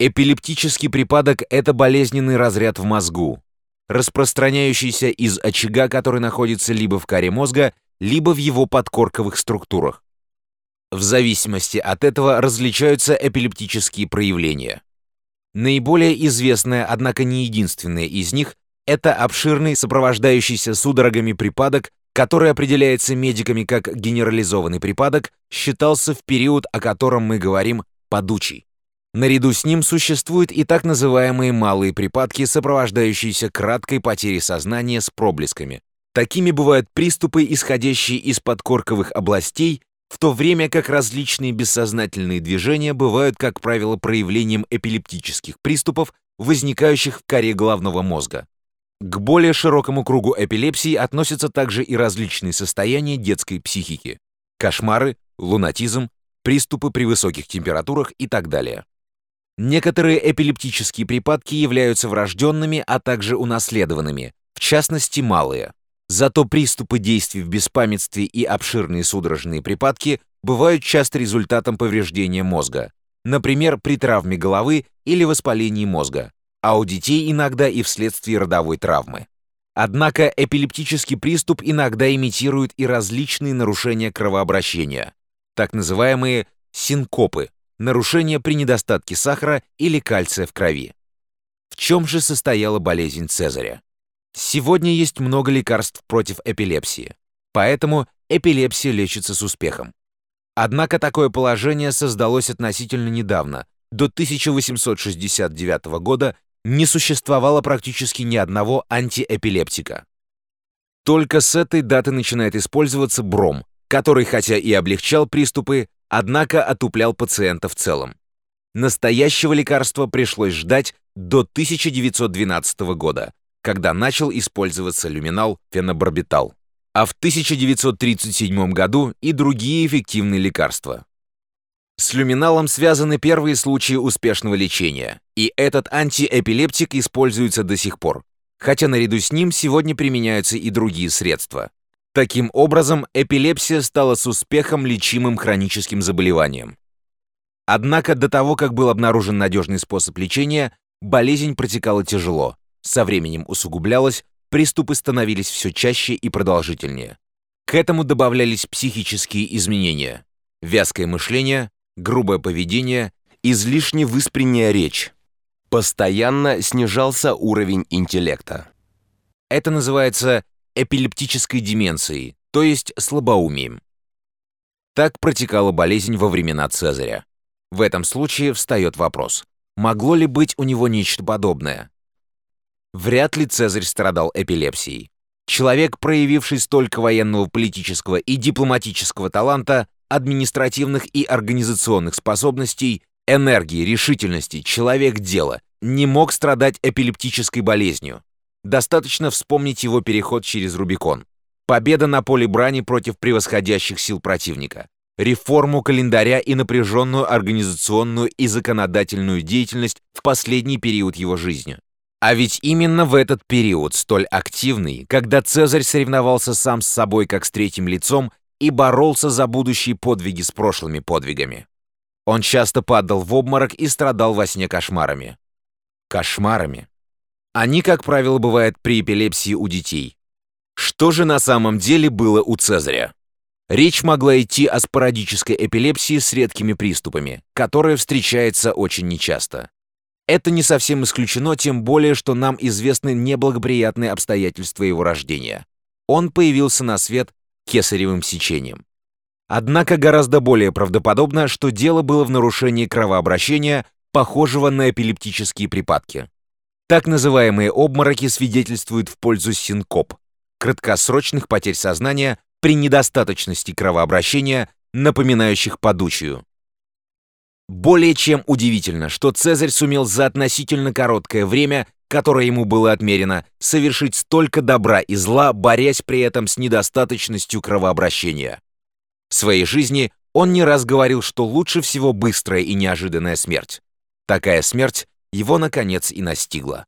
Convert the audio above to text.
Эпилептический припадок – это болезненный разряд в мозгу, распространяющийся из очага, который находится либо в коре мозга, либо в его подкорковых структурах. В зависимости от этого различаются эпилептические проявления. Наиболее известное, однако не единственное из них, это обширный, сопровождающийся судорогами припадок, который определяется медиками как генерализованный припадок, считался в период, о котором мы говорим, подучий. Наряду с ним существуют и так называемые малые припадки, сопровождающиеся краткой потерей сознания с проблесками. Такими бывают приступы, исходящие из подкорковых областей, в то время как различные бессознательные движения бывают, как правило, проявлением эпилептических приступов, возникающих в коре головного мозга. К более широкому кругу эпилепсии относятся также и различные состояния детской психики – кошмары, лунатизм, приступы при высоких температурах и так далее. Некоторые эпилептические припадки являются врожденными, а также унаследованными, в частности малые. Зато приступы действий в беспамятстве и обширные судорожные припадки бывают часто результатом повреждения мозга, например, при травме головы или воспалении мозга, а у детей иногда и вследствие родовой травмы. Однако эпилептический приступ иногда имитирует и различные нарушения кровообращения, так называемые синкопы, нарушения при недостатке сахара или кальция в крови. В чем же состояла болезнь Цезаря? Сегодня есть много лекарств против эпилепсии, поэтому эпилепсия лечится с успехом. Однако такое положение создалось относительно недавно. До 1869 года не существовало практически ни одного антиэпилептика. Только с этой даты начинает использоваться бром, который хотя и облегчал приступы, однако отуплял пациента в целом. Настоящего лекарства пришлось ждать до 1912 года, когда начал использоваться люминал фенобарбитал, а в 1937 году и другие эффективные лекарства. С люминалом связаны первые случаи успешного лечения, и этот антиэпилептик используется до сих пор, хотя наряду с ним сегодня применяются и другие средства. Таким образом, эпилепсия стала с успехом лечимым хроническим заболеванием. Однако до того, как был обнаружен надежный способ лечения, болезнь протекала тяжело, со временем усугублялась, приступы становились все чаще и продолжительнее. К этому добавлялись психические изменения, вязкое мышление, грубое поведение, излишне выспренняя речь. Постоянно снижался уровень интеллекта. Это называется эпилептической деменцией, то есть слабоумием. Так протекала болезнь во времена Цезаря. В этом случае встает вопрос, могло ли быть у него нечто подобное? Вряд ли Цезарь страдал эпилепсией. Человек, проявивший столько военного, политического и дипломатического таланта, административных и организационных способностей, энергии, решительности, человек дела, не мог страдать эпилептической болезнью. Достаточно вспомнить его переход через Рубикон. Победа на поле брани против превосходящих сил противника. Реформу календаря и напряженную организационную и законодательную деятельность в последний период его жизни. А ведь именно в этот период, столь активный, когда Цезарь соревновался сам с собой как с третьим лицом и боролся за будущие подвиги с прошлыми подвигами. Он часто падал в обморок и страдал во сне кошмарами. Кошмарами. Они, как правило, бывают при эпилепсии у детей. Что же на самом деле было у Цезаря? Речь могла идти о спорадической эпилепсии с редкими приступами, которая встречается очень нечасто. Это не совсем исключено, тем более, что нам известны неблагоприятные обстоятельства его рождения. Он появился на свет кесаревым сечением. Однако гораздо более правдоподобно, что дело было в нарушении кровообращения, похожего на эпилептические припадки. Так называемые обмороки свидетельствуют в пользу синкоп, краткосрочных потерь сознания при недостаточности кровообращения, напоминающих подучию. Более чем удивительно, что Цезарь сумел за относительно короткое время, которое ему было отмерено, совершить столько добра и зла, борясь при этом с недостаточностью кровообращения. В своей жизни он не раз говорил, что лучше всего быстрая и неожиданная смерть. Такая смерть его, наконец, и настигла.